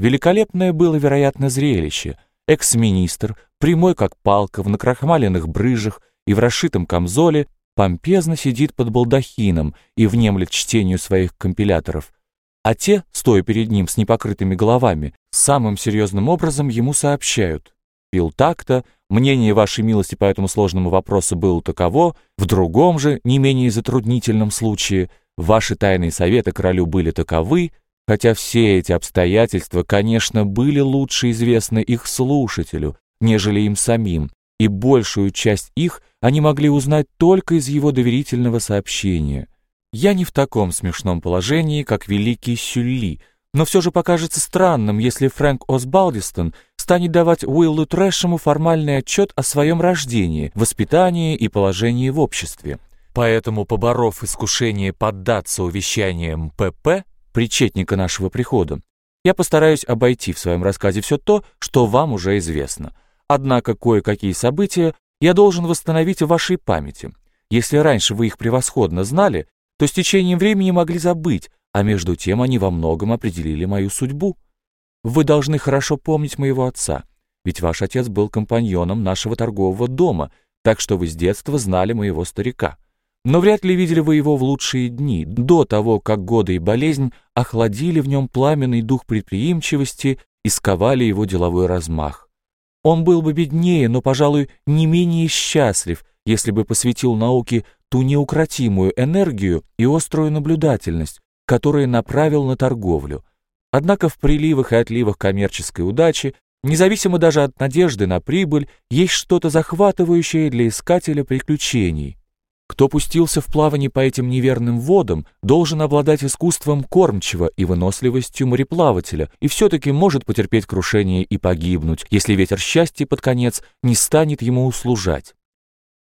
Великолепное было, вероятно, зрелище. Экс-министр, прямой как палка, в накрахмаленных брыжах и в расшитом камзоле, помпезно сидит под балдахином и внемлет чтению своих компиляторов. А те, стоя перед ним с непокрытыми головами, самым серьезным образом ему сообщают. Пил так-то, мнение вашей милости по этому сложному вопросу было таково, в другом же, не менее затруднительном случае, ваши тайные советы королю были таковы, хотя все эти обстоятельства, конечно, были лучше известны их слушателю, нежели им самим, и большую часть их они могли узнать только из его доверительного сообщения. Я не в таком смешном положении, как великий Сюлли, но все же покажется странным, если Фрэнк Осбалдистон станет давать Уиллу Трэшему формальный отчет о своем рождении, воспитании и положении в обществе. Поэтому, поборов искушение поддаться увещаниям ПП, причетника нашего прихода, я постараюсь обойти в своем рассказе все то, что вам уже известно. Однако кое-какие события я должен восстановить в вашей памяти. Если раньше вы их превосходно знали, то с течением времени могли забыть, а между тем они во многом определили мою судьбу. Вы должны хорошо помнить моего отца, ведь ваш отец был компаньоном нашего торгового дома, так что вы с детства знали моего старика. Но вряд ли видели вы его в лучшие дни, до того, как годы и болезнь охладили в нем пламенный дух предприимчивости и сковали его деловой размах. Он был бы беднее, но, пожалуй, не менее счастлив, если бы посвятил науке ту неукротимую энергию и острую наблюдательность, которые направил на торговлю. Однако в приливах и отливах коммерческой удачи, независимо даже от надежды на прибыль, есть что-то захватывающее для искателя приключений. Кто пустился в плавание по этим неверным водам, должен обладать искусством кормчего и выносливостью мореплавателя, и все-таки может потерпеть крушение и погибнуть, если ветер счастья под конец не станет ему услужать.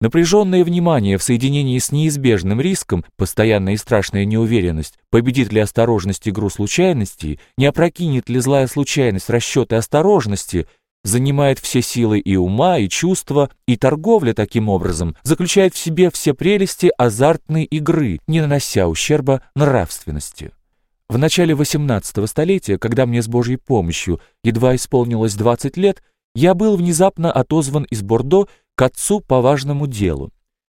Напряженное внимание в соединении с неизбежным риском, постоянная и страшная неуверенность, победит ли осторожность игру случайностей, не опрокинет ли злая случайность расчеты осторожности, занимает все силы и ума, и чувства, и торговля таким образом заключает в себе все прелести азартной игры, не нанося ущерба нравственности. В начале XVIII столетия, когда мне с Божьей помощью едва исполнилось 20 лет, я был внезапно отозван из Бордо к отцу по важному делу.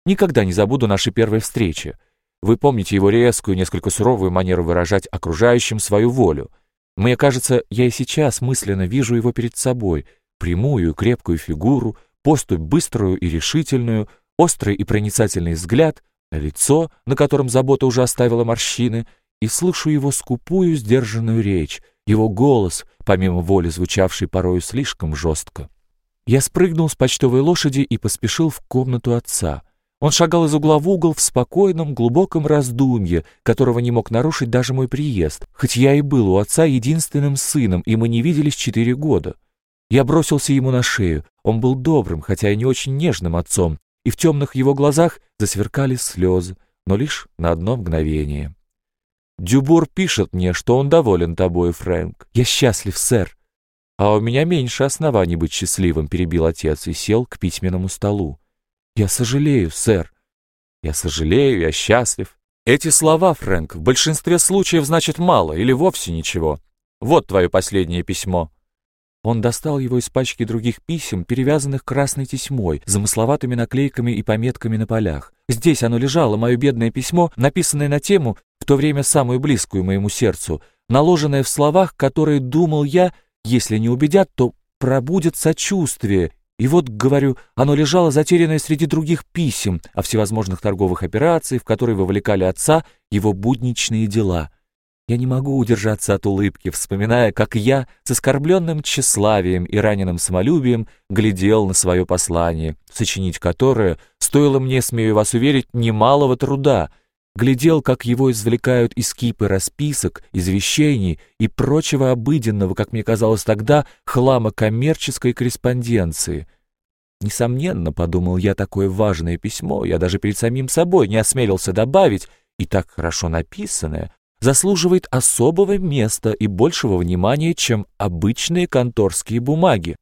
Никогда не забуду нашей первой встречи. Вы помните его резкую, несколько суровую манеру выражать окружающим свою волю. Мне кажется, я и сейчас мысленно вижу его перед собой, прямую, крепкую фигуру, поступь быструю и решительную, острый и проницательный взгляд, лицо, на котором забота уже оставила морщины, и слышу его скупую, сдержанную речь, его голос, помимо воли звучавший порою слишком жестко. Я спрыгнул с почтовой лошади и поспешил в комнату отца. Он шагал из угла в угол в спокойном, глубоком раздумье, которого не мог нарушить даже мой приезд, хоть я и был у отца единственным сыном, и мы не виделись четыре года. Я бросился ему на шею. Он был добрым, хотя и не очень нежным отцом, и в темных его глазах засверкали слезы, но лишь на одно мгновение. «Дюбур пишет мне, что он доволен тобой, Фрэнк. Я счастлив, сэр. «А у меня меньше оснований быть счастливым», — перебил отец и сел к письменному столу. «Я сожалею, сэр». «Я сожалею, я счастлив». Эти слова, Фрэнк, в большинстве случаев значат мало или вовсе ничего. Вот твое последнее письмо. Он достал его из пачки других писем, перевязанных красной тесьмой, замысловатыми наклейками и пометками на полях. Здесь оно лежало, мое бедное письмо, написанное на тему, в то время самую близкую моему сердцу, наложенное в словах, которые, думал я, — если не убедят, то пробудет сочувствие. И вот, говорю, оно лежало затерянное среди других писем о всевозможных торговых операциях, в которые вовлекали отца его будничные дела. Я не могу удержаться от улыбки, вспоминая, как я с оскорбленным тщеславием и раненым самолюбием глядел на свое послание, сочинить которое стоило мне, смею вас уверить, немалого труда — глядел, как его извлекают из кипы расписок, извещений и прочего обыденного, как мне казалось тогда, хлама коммерческой корреспонденции. Несомненно, подумал я, такое важное письмо, я даже перед самим собой не осмелился добавить, и так хорошо написанное, заслуживает особого места и большего внимания, чем обычные конторские бумаги.